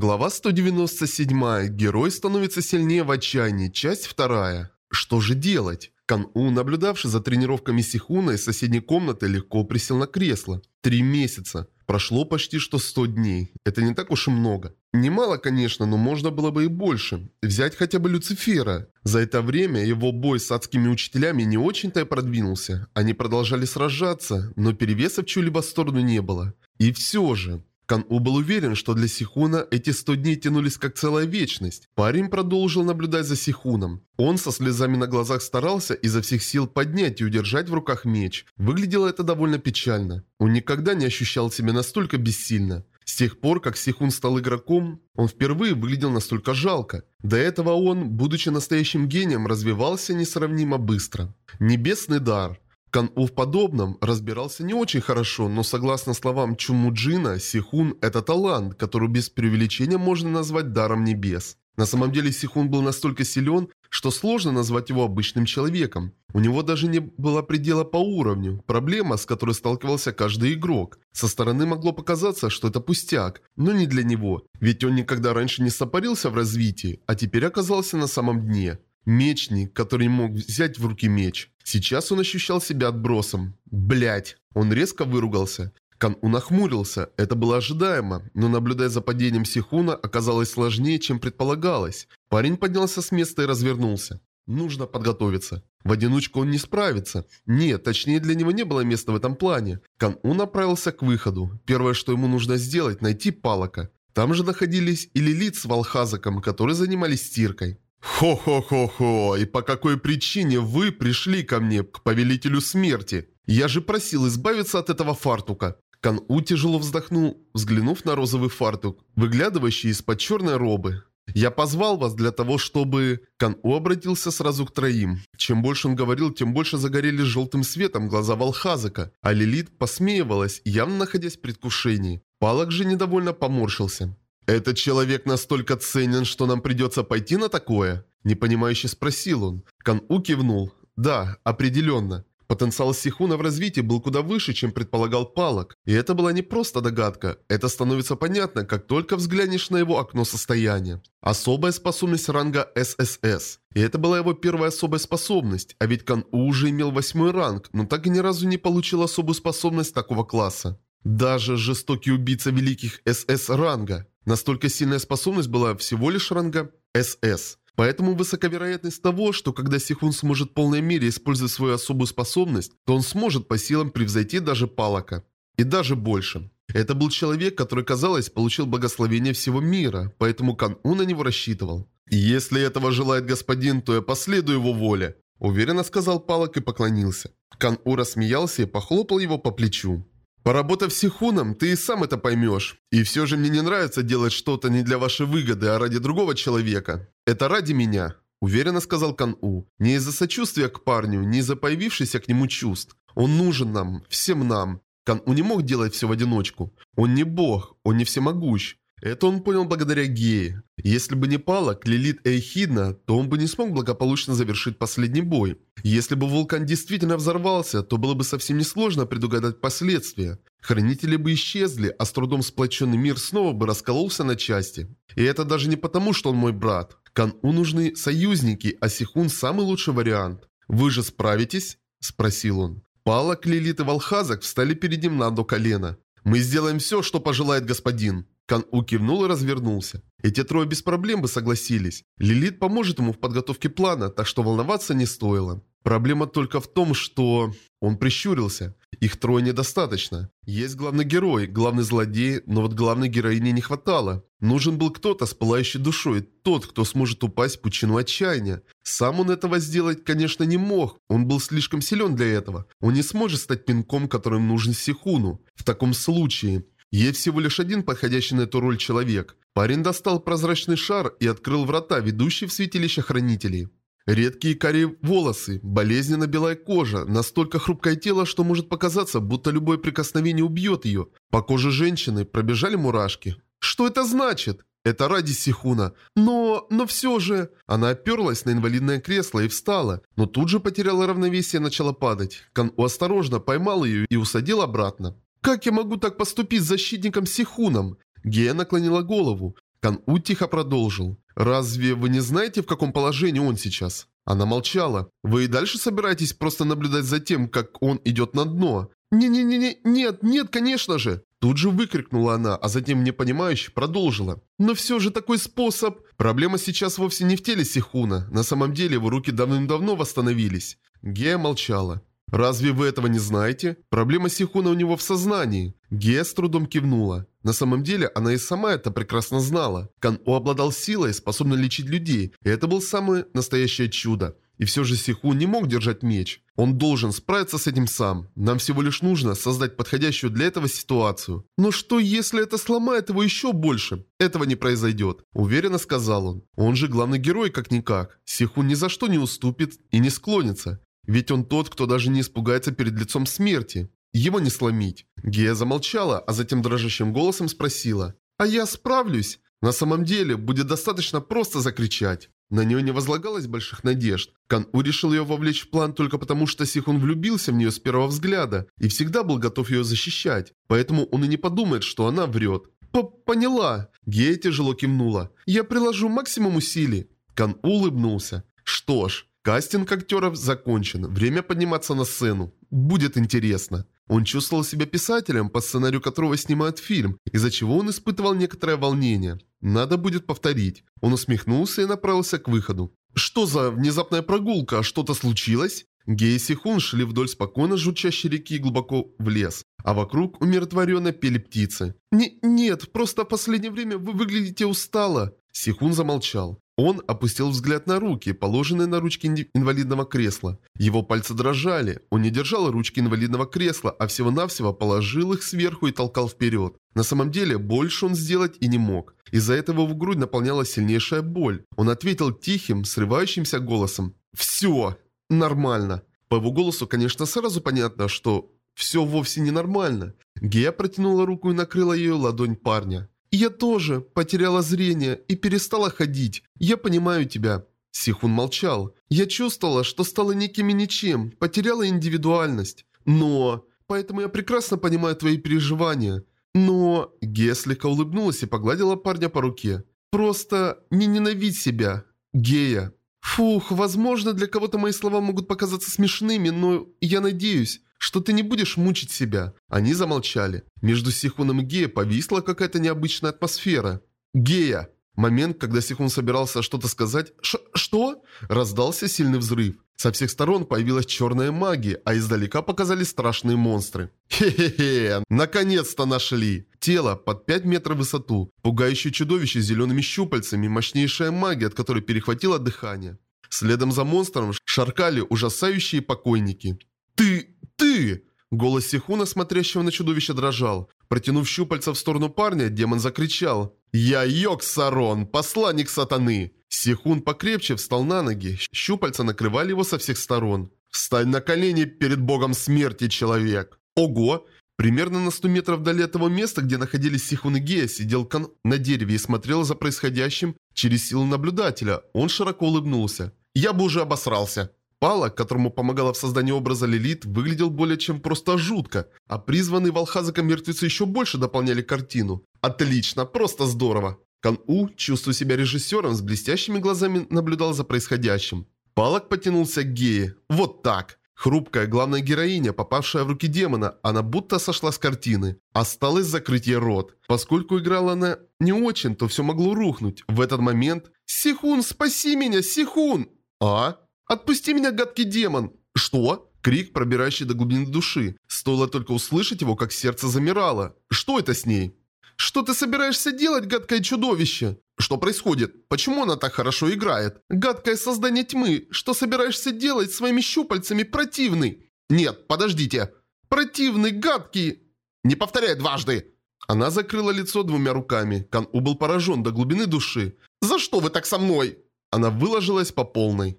Глава 197. Герой становится сильнее в отчаянии. Часть 2. Что же делать? Кан-У, наблюдавший за тренировками Сихуна из соседней комнаты, легко присел на кресло. Три месяца. Прошло почти что 100 дней. Это не так уж и много. Немало, конечно, но можно было бы и больше. Взять хотя бы Люцифера. За это время его бой с адскими учителями не очень-то и продвинулся. Они продолжали сражаться, но перевеса в чью-либо сторону не было. И все же, Кан-У был уверен, что для Сихуна эти 100 дней тянулись как целая вечность. Парень продолжил наблюдать за Сихуном. Он со слезами на глазах старался изо всех сил поднять и удержать в руках меч. Выглядело это довольно печально. Он никогда не ощущал себя настолько бессильно. С тех пор, как Сихун стал игроком, он впервые выглядел настолько жалко. До этого он, будучи настоящим гением, развивался несравнимо быстро. Небесный дар – Кан-У в подобном разбирался не очень хорошо, но согласно словам Чумуджина, Сихун – это талант, который без преувеличения можно назвать даром небес. На самом деле Сихун был настолько силен, что сложно назвать его обычным человеком. У него даже не было предела по уровню, проблема, с которой сталкивался каждый игрок. Со стороны могло показаться, что это пустяк, но не для него, ведь он никогда раньше не сопарился в развитии, а теперь оказался на самом дне. Мечник, который не мог взять в руки меч. Сейчас он ощущал себя отбросом. Блять. Он резко выругался. Кан-У нахмурился. Это было ожидаемо, но наблюдая за падением Сихуна оказалось сложнее, чем предполагалось. Парень поднялся с места и развернулся. Нужно подготовиться. В одиночку он не справится. Нет, точнее для него не было места в этом плане. Кан-У направился к выходу. Первое, что ему нужно сделать, найти Палака. Там же находились и Лилит с Валхазаком, которые занимались стиркой. «Хо-хо-хо-хо! И по какой причине вы пришли ко мне, к повелителю смерти? Я же просил избавиться от этого фартука!» Кан-У тяжело вздохнул, взглянув на розовый фартук, выглядывающий из-под черной робы. «Я позвал вас для того, чтобы...» Кан-У обратился сразу к троим. Чем больше он говорил, тем больше загорелись желтым светом глаза Валхазака, а Лилит посмеивалась, явно находясь в предвкушении. Палок же недовольно поморщился. «Этот человек настолько ценен, что нам придется пойти на такое?» Непонимающе спросил он. Кан-У кивнул. «Да, определенно». Потенциал Сихуна в развитии был куда выше, чем предполагал Палок. И это была не просто догадка. Это становится понятно, как только взглянешь на его окно состояния. Особая способность ранга ССС. И это была его первая особая способность. А ведь Кан-У уже имел восьмой ранг, но так и ни разу не получил особую способность такого класса. Даже жестокий убийца великих СС ранга. Настолько сильная способность была всего лишь ранга СС. Поэтому высока вероятность того, что когда Сихун сможет в полной мере использовать свою особую способность, то он сможет по силам превзойти даже Палака. И даже больше. Это был человек, который, казалось, получил благословение всего мира, поэтому Кан-У на него рассчитывал. «Если этого желает господин, то я последую его воле», – уверенно сказал Палак и поклонился. Кан-У рассмеялся и похлопал его по плечу. Поработав с Сихуном, ты и сам это поймешь. И все же мне не нравится делать что-то не для вашей выгоды, а ради другого человека. Это ради меня», – уверенно сказал Кан-У. «Не из-за сочувствия к парню, не из-за появившихся к нему чувств. Он нужен нам, всем нам. Кан-У не мог делать все в одиночку. Он не бог, он не всемогущ. Это он понял благодаря Гее. Если бы не Палок, Лилит и Эхидна, то он бы не смог благополучно завершить последний бой. Если бы вулкан действительно взорвался, то было бы совсем несложно предугадать последствия. Хранители бы исчезли, а с трудом сплоченный мир снова бы раскололся на части. И это даже не потому, что он мой брат. Кан-У нужны союзники, а Сихун самый лучший вариант. «Вы же справитесь?» – спросил он. Палок, Лилит и Волхазак встали перед ним на одно колено. «Мы сделаем все, что пожелает господин». Кан-У кивнул и развернулся. Эти трое без проблем бы согласились. Лилит поможет ему в подготовке плана, так что волноваться не стоило. Проблема только в том, что... Он прищурился. Их трое недостаточно. Есть главный герой, главный злодей, но вот главной героини не хватало. Нужен был кто-то с пылающей душой, тот, кто сможет упасть в пучину отчаяния. Сам он этого сделать, конечно, не мог. Он был слишком силен для этого. Он не сможет стать пинком, которым нужен Сихуну. В таком случае... Есть всего лишь один подходящий на эту роль человек. Парень достал прозрачный шар и открыл врата, ведущие в святилище хранителей. Редкие карие волосы, болезненно белая кожа, настолько хрупкое тело, что может показаться, будто любое прикосновение убьет ее. По коже женщины пробежали мурашки. Что это значит? Это ради Сихуна. Но, но все же... Она оперлась на инвалидное кресло и встала, но тут же потеряла равновесие и начала падать. Кан-У осторожно поймал ее и усадил обратно. «Как я могу так поступить с защитником Сихуном?» Гея наклонила голову. Кан-У тихо продолжил. «Разве вы не знаете, в каком положении он сейчас?» Она молчала. «Вы и дальше собираетесь просто наблюдать за тем, как он идет на дно?» «Не-не-не, нет, нет, конечно же!» Тут же выкрикнула она, а затем непонимающе продолжила. «Но все же такой способ...» Проблема сейчас вовсе не в теле Сихуна. На самом деле его руки давным-давно восстановились. Гея молчала. «Разве вы этого не знаете? Проблема Сихуна у него в сознании». Гея с трудом кивнула. На самом деле, она и сама это прекрасно знала. Кан-О обладал силой, способной лечить людей, и это был самое настоящее чудо. И все же Сихун не мог держать меч. Он должен справиться с этим сам. Нам всего лишь нужно создать подходящую для этого ситуацию. Но что если это сломает его еще больше? Этого не произойдет. Уверенно сказал он. Он же главный герой как-никак. Сихун ни за что не уступит и не склонится. Ведь он тот, кто даже не испугается перед лицом смерти. Его не сломить. Гея замолчала, а затем дрожащим голосом спросила. «А я справлюсь?» На самом деле, будет достаточно просто закричать. На нее не возлагалось больших надежд. Кан-У решил ее вовлечь в план только потому, что Сихун влюбился в нее с первого взгляда и всегда был готов ее защищать. Поэтому он и не подумает, что она врет. П «Поняла». Гея тяжело кивнула. «Я приложу максимум усилий». Кан улыбнулся. «Что ж, Кастинг актеров закончен. Время подниматься на сцену. Будет интересно. Он чувствовал себя писателем, по сценарию которого снимают фильм, из-за чего он испытывал некоторое волнение. Надо будет повторить. Он усмехнулся и направился к выходу. Что за внезапная прогулка? Что-то случилось? Гей и Сихун шли вдоль спокойно журчащей реки глубоко в лес, а вокруг умиротворенно пели птицы. Не, «Нет, просто в последнее время вы выглядите устало». Сихун замолчал. Он опустил взгляд на руки, положенные на ручки инвалидного кресла. Его пальцы дрожали. Он не держал ручки инвалидного кресла, а всего-навсего положил их сверху и толкал вперед. На самом деле, больше он сделать и не мог. Из-за этого в грудь наполнялась сильнейшая боль. Он ответил тихим, срывающимся голосом. «Все! Нормально!» По его голосу, конечно, сразу понятно, что все вовсе не нормально. Гея протянула руку и накрыла ее ладонь парня. «Я тоже потеряла зрение и перестала ходить. Я понимаю тебя». Сихун молчал. «Я чувствовала, что стала неким и ничем, потеряла индивидуальность. Но... Поэтому я прекрасно понимаю твои переживания. Но...» Гея слегка улыбнулась и погладила парня по руке. «Просто не ненавидь себя. Гея». «Фух, возможно, для кого-то мои слова могут показаться смешными, но я надеюсь, что ты не будешь мучить себя». Они замолчали. Между Сихуном и Гея повисла какая-то необычная атмосфера. «Гея!» Момент, когда Сихун собирался что-то сказать Ш «Что?» Раздался сильный взрыв. Со всех сторон появилась черная магия, а издалека показались страшные монстры. Хе-хе-хе, наконец-то нашли! Тело под 5 метров в высоту, пугающее чудовище с зелеными щупальцами, мощнейшая магия, от которой перехватило дыхание. Следом за монстром шаркали ужасающие покойники. Голос Сихуна, смотрящего на чудовище, дрожал. Протянув щупальца в сторону парня, демон закричал. «Я Йоксарон, посланник сатаны!» Сихун покрепче встал на ноги, щупальца накрывали его со всех сторон. «Встань на колени перед богом смерти, человек!» «Ого!» Примерно на 100 метров вдали от того места, где находились Сихун и Гея, сидел Кан на дереве и смотрел за происходящим через силу наблюдателя. Он широко улыбнулся. «Я бы уже обосрался!» Пала, которому помогала в создании образа Лилит, выглядел более чем просто жутко, а призванные волхазыком мертвецы еще больше дополняли картину. Отлично, просто здорово. Кан-У, чувствуя себя режиссером, с блестящими глазами наблюдал за происходящим. Палок потянулся к гее. Вот так. Хрупкая главная героиня, попавшая в руки демона, она будто сошла с картины. Осталось закрыть ей рот. Поскольку играла она не очень, то все могло рухнуть. В этот момент... «Сихун, спаси меня, Сихун!» «А?» «Отпусти меня, гадкий демон!» «Что?» Крик, пробирающий до глубины души. Стоило только услышать его, как сердце замирало. «Что это с ней?» «Что ты собираешься делать, гадкое чудовище?» «Что происходит? Почему она так хорошо играет?» «Гадкое создание тьмы! Что собираешься делать своими щупальцами, противный?» «Нет, подождите!» «Противный, гадкий!» «Не повторяй дважды!» Она закрыла лицо двумя руками. Кан-У был поражен до глубины души. «За что вы так со мной?» Она выложилась по полной.